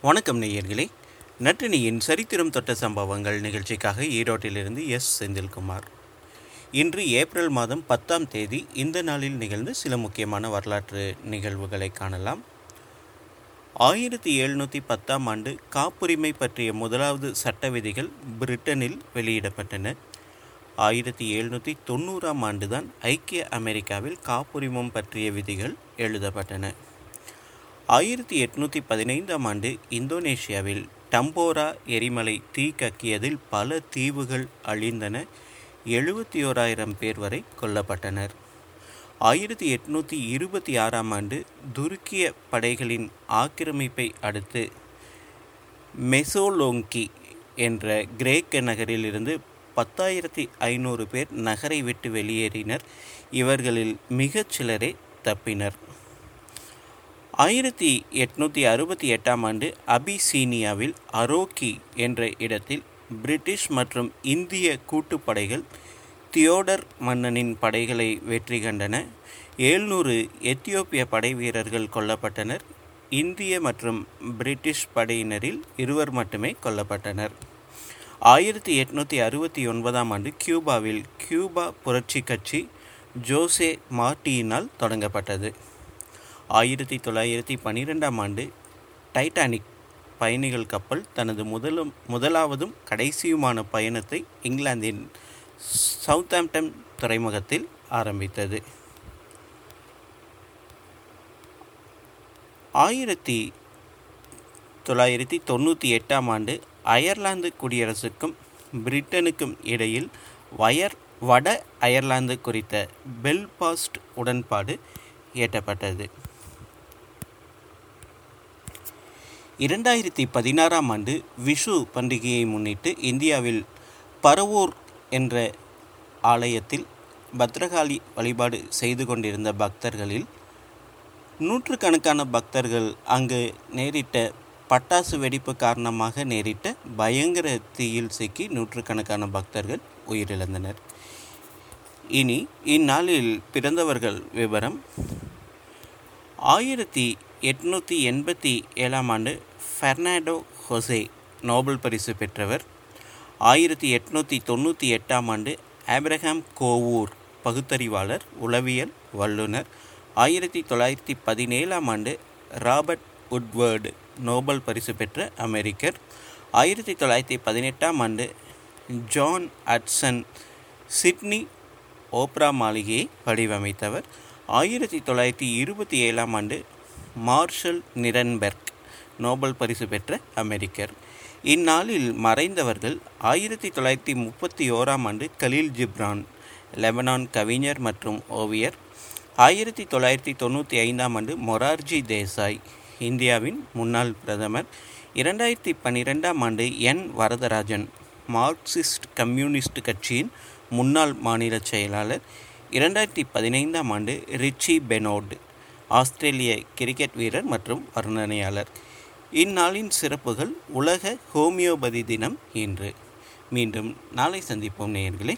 வணக்கம் நேயர்களே. நற்றினியின் சரித்திரம் தொட்ட சம்பவங்கள் நிகழ்ச்சிக்காக ஈரோட்டிலிருந்து எஸ். செந்தில்குமார். இன்று ஏப்ரல் மாதம் பத்தாம் தேதி இந்த நாளில் நிகழ்ந்த சில முக்கியமான வரலாற்று நிகழ்வுகளை காணலாம். ஆயிரத்தி எழுநூற்றி பத்தாம் ஆண்டு காப்புரிமை பற்றிய முதலாவது சட்ட விதிகள் பிரிட்டனில் வெளியிடப்பட்டன. ஆயிரத்தி எழுநூற்றி தொண்ணூறாம் ஆண்டுதான் ஐக்கிய அமெரிக்காவில் காப்புரிமம் பற்றிய விதிகள் எழுதப்பட்டன. ஆயிரத்தி எட்நூற்றி பதினைந்தாம் ஆண்டு இந்தோனேஷியாவில் டம்போரா எரிமலை தீ கக்கியதில் பல தீவுகள் அழிந்தன. எழுபத்தி ஓராயிரம் பேர் வரை கொல்லப்பட்டனர். ஆயிரத்தி எட்நூற்றி இருபத்தி ஆறாம் ஆண்டு துருக்கிய படைகளின் ஆக்கிரமிப்பை அடுத்து மெசோலோங்கி என்ற கிரேக்க நகரிலிருந்து பத்தாயிரத்தி ஐநூறு பேர் நகரை விட்டு வெளியேறினர். இவர்களில் மிகச் சிலரே தப்பினர். ஆயிரத்தி எட்நூற்றி அறுபத்தி எட்டாம் ஆண்டு அபிசீனியாவில் அரோக்கி என்ற இடத்தில் பிரிட்டிஷ் மற்றும் இந்திய கூட்டுப்படைகள் தியோடர் மன்னனின் படைகளை வெற்றி கண்டன. ஏழ்நூறு எத்தியோப்பிய படை வீரர்கள் கொல்லப்பட்டனர். இந்திய மற்றும் பிரிட்டிஷ் படையினரில் இருவர் மட்டுமே கொல்லப்பட்டனர். ஆயிரத்தி எட்நூற்றி அறுபத்தி ஒன்பதாம் ஆண்டு கியூபாவில் கியூபா புரட்சி கட்சி ஜோசே மார்டியினால் தொடங்கப்பட்டது. ஆயிரத்தி தொள்ளாயிரத்தி பன்னிரெண்டாம் ஆண்டு டைட்டானிக் பயணிகள் கப்பல் தனது முதலும் முதலாவதும் கடைசியுமான பயணத்தை இங்கிலாந்தின் சவுத்தாம்ப்டன் துறைமுகத்தில் ஆரம்பித்தது. ஆயிரத்தி தொள்ளாயிரத்தி தொண்ணூற்றி எட்டாம் ஆண்டு அயர்லாந்து குடியரசுக்கும் பிரிட்டனுக்கும் இடையில் வயர் வட அயர்லாந்து குறித்த பெல்பாஸ்ட் உடன்பாடு எட்டப்பட்டது இரண்டாயிரத்தி பதினாறாம் ஆண்டு விஷு பண்டிகையை முன்னிட்டு இந்தியாவில் பரவூர் என்ற ஆலயத்தில் பத்ரகாளி வழிபாடு செய்து கொண்டிருந்த பக்தர்களில் நூற்றுக்கணக்கான பக்தர்கள் அங்கு நேரிட்ட பட்டாசு வெடிப்பு காரணமாக நேரிட்ட பயங்கர தீயில் சிக்கி நூற்றுக்கணக்கான பக்தர்கள் உயிரிழந்தனர். இனி இந்நாளில் பிறந்தவர்கள் விவரம். ஆயிரத்தி எட்நூற்றி எண்பத்தி ஏழாம் ஆண்டு ஃபெர்னாண்டோ ஹொசே நோபல் பரிசு பெற்றவர். ஆயிரத்தி எட்நூற்றி தொண்ணூற்றி எட்டாம் ஆண்டு ஆப்ரஹாம் கோவூர் பகுத்தறிவாளர் உளவியல் வல்லுனர் ஆயிரத்தி தொள்ளாயிரத்தி பதினேழாம் ஆண்டு ராபர்ட் உட்வர்டு நோபல் பரிசு பெற்ற அமெரிக்கர். ஆயிரத்தி தொள்ளாயிரத்தி பதினெட்டாம் ஆண்டு ஜான் அட்சன் சிட்னி ஓப்ரா மாளிகையை வடிவமைத்தவர். ஆயிரத்தி தொள்ளாயிரத்தி இருபத்தி ஏழாம் ஆண்டு மார்ஷல் நிரன்பெர்க் நோபல் பரிசு பெற்ற அமெரிக்கர். இந்நாளில் மறைந்தவர்கள் ஆயிரத்தி தொள்ளாயிரத்தி முப்பத்தி ஓராம் ஆண்டு கலீல் ஜிப்ரான் லெபனான் கவிஞர் மற்றும் ஓவியர். ஆயிரத்தி தொள்ளாயிரத்தி தொண்ணூற்றி ஐந்தாம் ஆண்டு மொரார்ஜி தேசாய் இந்தியாவின் முன்னாள் பிரதமர். இரண்டாயிரத்தி பன்னிரெண்டாம் ஆண்டு என். வரதராஜன் மார்க்சிஸ்ட் கம்யூனிஸ்ட் கட்சியின் முன்னாள் மாநில செயலாளர். இரண்டாயிரத்தி பதினைந்தாம் ஆண்டு ரிச்சி பெனோட் ஆஸ்திரேலிய கிரிக்கெட் வீரர் மற்றும் வர்ணனையாளர். இந்நாளின் சிறப்புகள் உலக ஹோமியோபதி தினம் இன்று. மீண்டும் நாளை சந்திப்போம் நேயர்களே.